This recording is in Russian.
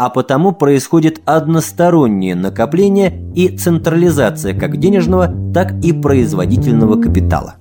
а потому происходит одностороннее накопление и централизация как денежного, так и производительного капитала.